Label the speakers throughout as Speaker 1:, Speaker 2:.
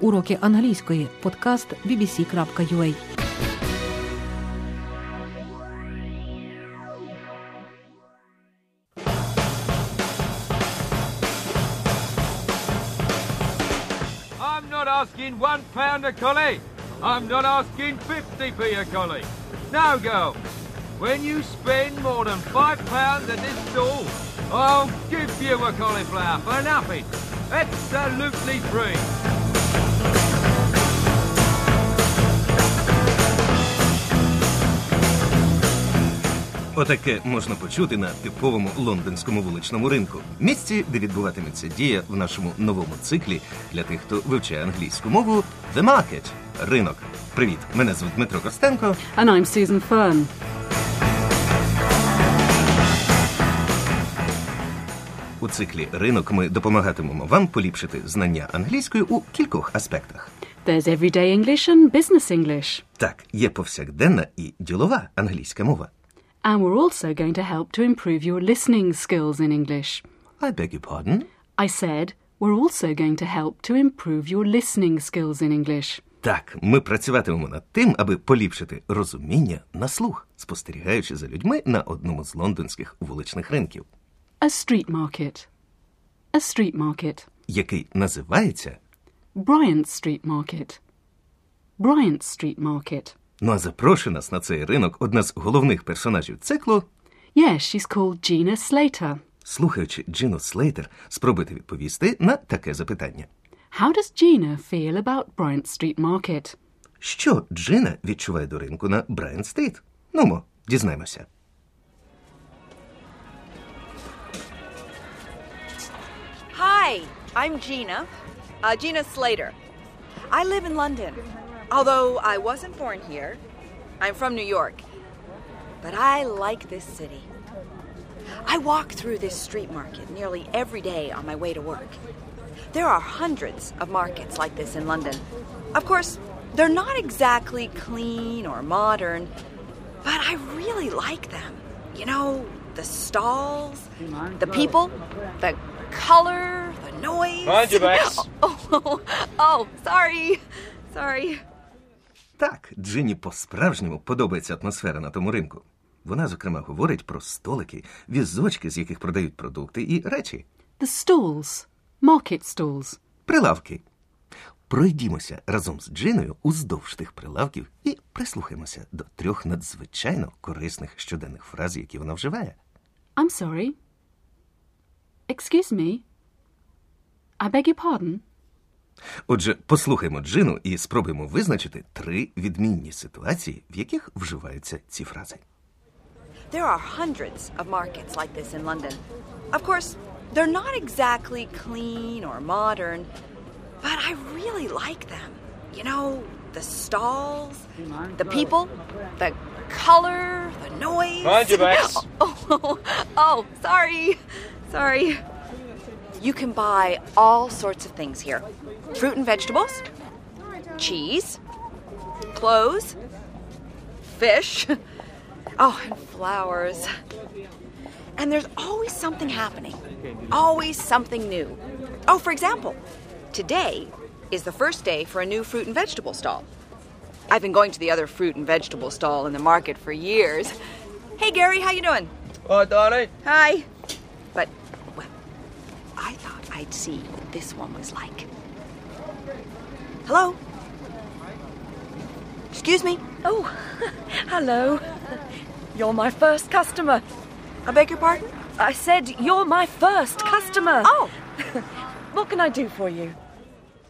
Speaker 1: Уроки англійської. Подкаст bbc.ua
Speaker 2: I'm not asking one pound a collie. I'm not asking 50p a collie. Now, girl, when you spend more than five pounds at this stall, I'll give you a cauliflower for nothing. Absolutely free.
Speaker 3: Отаке можна почути на типовому лондонському вуличному ринку, місці, де відбуватиметься дія в нашому новому циклі для тих, хто вивчає англійську мову The Market – ринок. Привіт, мене звуть Дмитро Костенко.
Speaker 4: And I'm Susan Fern.
Speaker 3: У циклі Ринок ми допомагатимемо вам поліпшити знання англійської у кількох аспектах.
Speaker 4: There's everyday English and business English.
Speaker 3: Так, є повсякденна і ділова англійська мова.
Speaker 4: And we're also going to help to improve your listening skills in English.
Speaker 3: I beg your pardon?
Speaker 4: I said we're also going to help to improve your listening skills in English.
Speaker 3: Так, ми працюватимемо над тим, аби поліпшити розуміння на слух, спостерігаючи за людьми на одному з лондонських вуличних ринків,
Speaker 4: A street market. A street market.
Speaker 3: який називається
Speaker 4: Bryant Street Market. Bryant Street Market.
Speaker 3: Ну а запрошує нас на цей ринок одна з головних персонажів циклу.
Speaker 4: Yes, she's called Gina Slater.
Speaker 3: Слухаючи Джину Слейтер, спробуйте відповісти на таке запитання:
Speaker 4: How does Gina feel about Bryant Street Market?
Speaker 3: що Джина відчуває до ринку на Брайан Стріт? Нумо, дізнаємося.
Speaker 5: Hi, I'm Gina. Uh, Gina Slater. I live in London. Although I wasn't born here, I'm from New York. But I like this city. I walk through this street market nearly every day on my way to work. There are hundreds of markets like this in London. Of course, they're not exactly clean or modern, but I really like them. You know, the stalls, the people, the color, the noise.
Speaker 2: Mind your backs.
Speaker 5: Oh, oh, sorry. Sorry.
Speaker 3: Так, Джині по-справжньому подобається атмосфера на тому ринку. Вона, зокрема, говорить про столики, візочки, з яких продають продукти і речі,
Speaker 4: The stalls. Market stalls.
Speaker 3: прилавки. Пройдімося разом з Джиною уздовж тих прилавків і прислухаємося до трьох надзвичайно корисних щоденних фраз, які вона вживає.
Speaker 4: I'm sorry. Excuse me. I beg your pardon.
Speaker 3: Отже, послухаймо Джину і спробуємо визначити три відмінні ситуації, в яких вживаються ці фрази.
Speaker 5: There are hundreds of markets like this in London. Of course, they're not exactly clean or modern, but I really like them. You know, the stalls, the people, the color, the noise.
Speaker 2: Mind your backs.
Speaker 5: Oh, oh, oh, sorry. Sorry. You can buy all sorts of things here fruit and vegetables, cheese, clothes, fish. Oh, and flowers. And there's always something happening, always something new. Oh, for example, today is the first day for a new fruit and vegetable stall. I've been going to the other fruit and vegetable stall in the market for years. Hey, Gary, how you doing?
Speaker 2: Hi, darling.
Speaker 5: Hi. But, well, I thought I'd see what this one was like. Hello? Excuse me?
Speaker 6: Oh, hello. You're my first customer.
Speaker 5: I beg your pardon?
Speaker 6: I said you're my first customer.
Speaker 5: Oh,
Speaker 6: What can I do for you?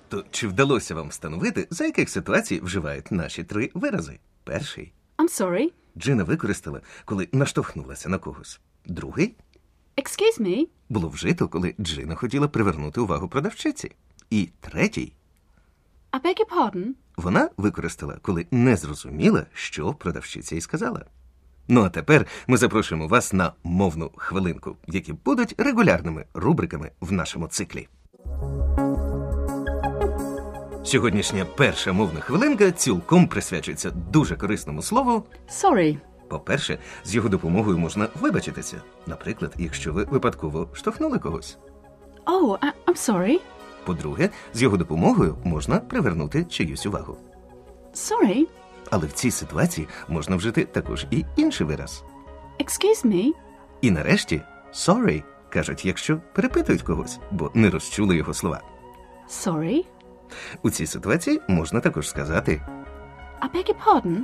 Speaker 3: То чи вдалося вам встановити, за яких ситуацій вживають наші три вирази? Перший
Speaker 4: I'm sorry.
Speaker 3: Джина використала, коли наштовхнулася на когось. Другий
Speaker 4: Excuse me.
Speaker 3: було вжито, коли Джина хотіла привернути увагу продавчиці. І третій
Speaker 4: I beg your pardon.
Speaker 3: вона використала, коли не зрозуміла, що продавчиця їй сказала. Ну а тепер ми запрошуємо вас на мовну хвилинку, які будуть регулярними рубриками в нашому циклі. Сьогоднішня перша мовна хвилинка цілком присвячується дуже корисному слову.
Speaker 4: Sorry.
Speaker 3: По-перше, з його допомогою можна вибачитися. Наприклад, якщо ви випадково штовхнули когось.
Speaker 4: Oh, I'm sorry.
Speaker 3: По-друге, з його допомогою можна привернути чиюсь увагу.
Speaker 4: Sorry.
Speaker 3: Але в цій ситуації можна вжити також і інший вираз.
Speaker 4: Excuse me.
Speaker 3: І нарешті sorry кажуть, якщо перепитують когось, бо не розчули його слова.
Speaker 4: Sorry.
Speaker 3: У цій ситуації можна також сказати
Speaker 4: I beg your pardon.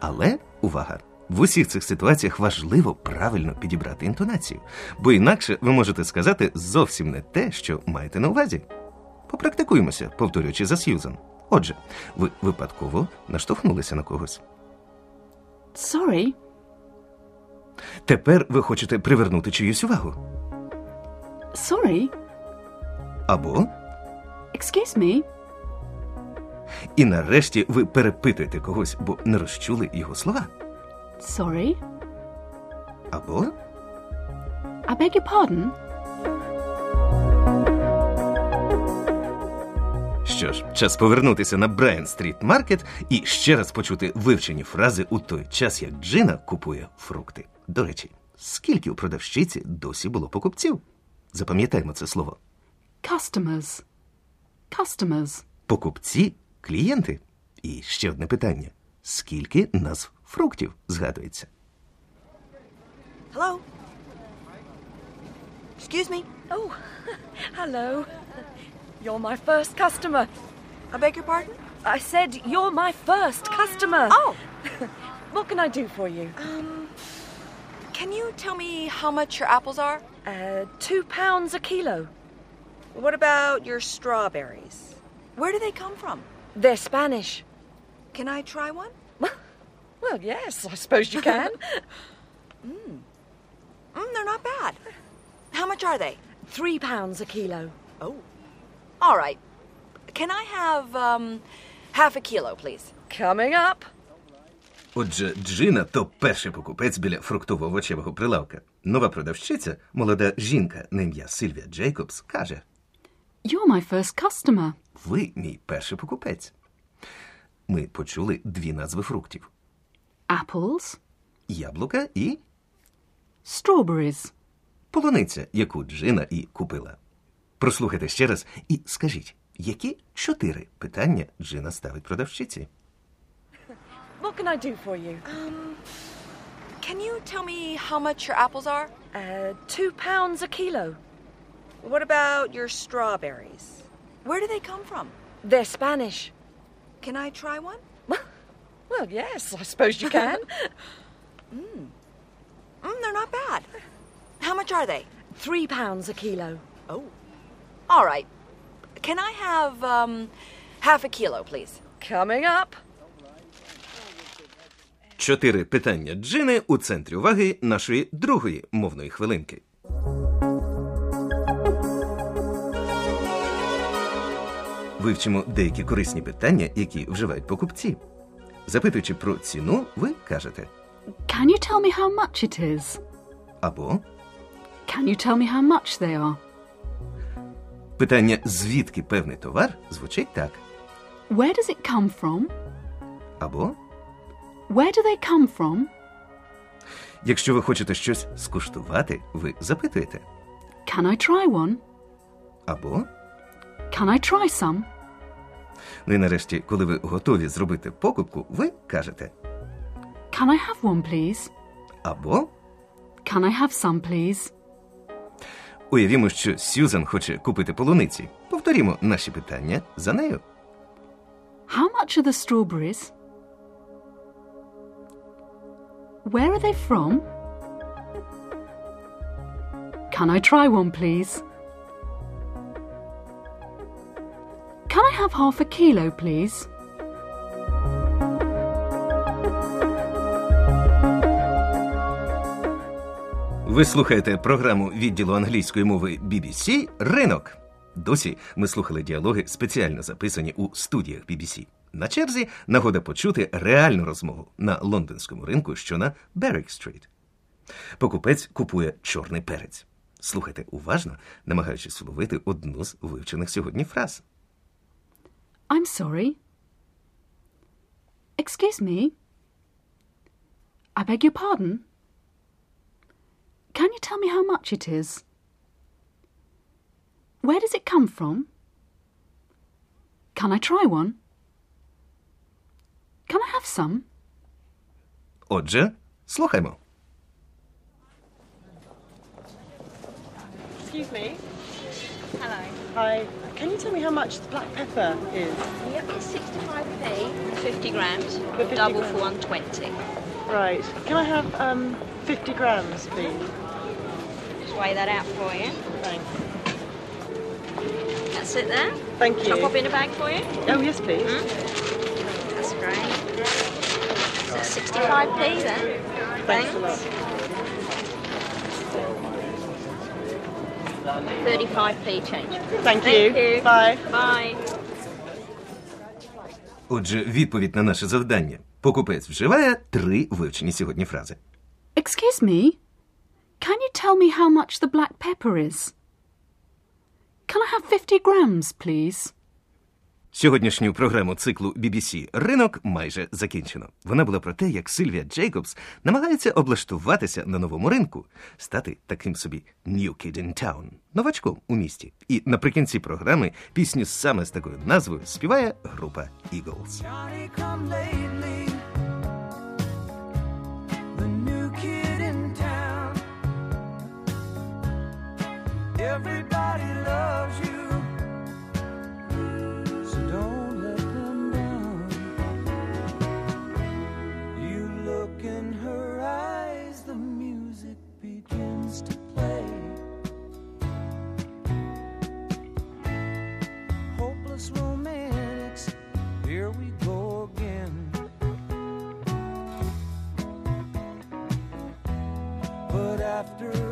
Speaker 3: Але увага! В усіх цих ситуаціях важливо правильно підібрати інтонацію, бо інакше ви можете сказати зовсім не те, що маєте на увазі. Попрактикуємося, повторюючи за Сьюзан. Отже, ви випадково наштовхнулися на когось.
Speaker 4: Sorry.
Speaker 3: Тепер ви хочете привернути чиюсь увагу.
Speaker 4: Sorry.
Speaker 3: Або
Speaker 4: Excuse me.
Speaker 3: і нарешті ви перепитуєте когось, бо не розчули його слова.
Speaker 4: Sorry.
Speaker 3: Або
Speaker 4: I beg your pardon.
Speaker 3: Що ж, час повернутися на Брайан Стріт Маркет і ще раз почути вивчені фрази у той час, як Джина купує фрукти. До речі, скільки у продавщиці досі було покупців? Запам'ятаємо це слово.
Speaker 4: Customers. Customers.
Speaker 3: Покупці клієнти. І ще одне питання: скільки назв фруктів згадується?
Speaker 5: Hello? Excuse me?
Speaker 6: Oh, hello. You're my first customer.
Speaker 5: I beg your pardon?
Speaker 6: I said you're my first customer.
Speaker 5: Oh,
Speaker 6: What can I do for you?
Speaker 5: can you tell me how much your apples are?
Speaker 6: Uh, two pounds a kilo.
Speaker 5: What about your strawberries? Where do they come from?
Speaker 6: They're Spanish.
Speaker 5: Can I try one?
Speaker 6: Well, yes, I suppose you can.
Speaker 5: Mm, they're not bad. How much are they?
Speaker 6: Three pounds a kilo.
Speaker 5: Oh. All right. Can I have um, half a kilo, please?
Speaker 6: Coming up.
Speaker 3: Отже, Джина то перший покупець біля фруктово-овочевого прилавка. Нова продавщиця, молода жінка на ім'я Сильвія Джейкобс, каже:
Speaker 4: You're my first customer.
Speaker 3: Ви мій перший покупець. Ми почули дві назви фруктів:
Speaker 4: Apples.
Speaker 3: яблука і
Speaker 4: Strawberries.
Speaker 3: полуниця, яку Джина і купила. Прослухайте ще раз і скажіть, які чотири питання Джина ставить продавщиці?
Speaker 6: What can I do for you?
Speaker 5: Um, Can you tell me how much your apples are?
Speaker 6: Uh, two pounds a kilo.
Speaker 5: What about your strawberries? Where do they come from?
Speaker 6: They're Spanish.
Speaker 5: Can I try one?
Speaker 6: Well, yes, I suppose you can.
Speaker 5: Mm, they're not bad. How much are they?
Speaker 6: Three pounds a kilo.
Speaker 5: Oh. All right. Can I have um, half a kilo, please?
Speaker 6: Coming up.
Speaker 3: Чотири питання Джини у центрі уваги нашої другої мовної хвилинки. Вивчимо деякі корисні питання, які вживають покупці. Запитуючи про ціну, ви кажете
Speaker 4: Can you tell me how much it is?
Speaker 3: або
Speaker 4: Can you tell me how much they are?
Speaker 3: Питання звідки певний товар звучить так,
Speaker 4: Where does it come from?
Speaker 3: або
Speaker 4: Where do they come from?
Speaker 3: якщо ви хочете щось скуштувати, ви запитуєте,
Speaker 4: Can I try one?
Speaker 3: або
Speaker 4: Can I try some?
Speaker 3: ну і нарешті, коли ви готові зробити покупку, ви кажете
Speaker 4: Can I have one, please?
Speaker 3: або
Speaker 4: Can I have some, please?
Speaker 3: Уявімо, що Сюзан хоче купити полуниці. Повторімо наші питання за нею.
Speaker 4: How much are the strawberries? Where are they from? Can I try one, please? Can I have half a kilo, please?
Speaker 3: Ви слухаєте програму відділу англійської мови BBC Ринок. Досі ми слухали діалоги, спеціально записані у студіях BBC. На черзі нагода почути реальну розмову на лондонському ринку, що на Беррік-стріт. Покупець купує чорний перець. Слухайте уважно, намагаючись вловити одну з вивчених сьогодні фраз.
Speaker 4: I'm sorry. Excuse me. I beg your pardon. Can you tell me how much it is? Where does it come from? Can I try one? Can I have some?
Speaker 3: Отже, слухаймо.
Speaker 7: Excuse me.
Speaker 8: Hello.
Speaker 7: Hi. Can you tell me how much the black pepper is?
Speaker 8: Yep, it's 65p, 50 grams,
Speaker 7: For 50
Speaker 8: double
Speaker 7: grams.
Speaker 8: for 120.
Speaker 7: Right. Can I have um, 50 grams, please?
Speaker 8: Weigh that out for you.
Speaker 7: Thanks.
Speaker 8: That's it there.
Speaker 7: Thank you.
Speaker 8: Shall I pop in a bag for you?
Speaker 7: Oh, yes, please.
Speaker 8: That's great. So 65p then.
Speaker 7: Thanks a lot.
Speaker 8: 35p change.
Speaker 7: Thank,
Speaker 8: Thank
Speaker 7: you.
Speaker 8: you.
Speaker 7: Bye.
Speaker 8: Bye.
Speaker 3: Отже, відповідь на наше завдання. Покупець вживає три вивчені сьогодні фрази.
Speaker 4: Excuse me. Can you tell me how much the black pepper is? Can I have 50 grams, please?
Speaker 3: Сьогоднішню програму циклу BBC Ринок майже закінчено. Вона була про те, як Сильвія Джейкобс намагається облаштуватися на новому ринку, стати таким собі New Kid in Town, новачком у місті. І наприкінці програми пісню саме з такою назвою співає група Eagles.
Speaker 9: Everybody loves you, so don't let them down. You look in her eyes, the music begins to play. Hopeless romantics, here we go again. But after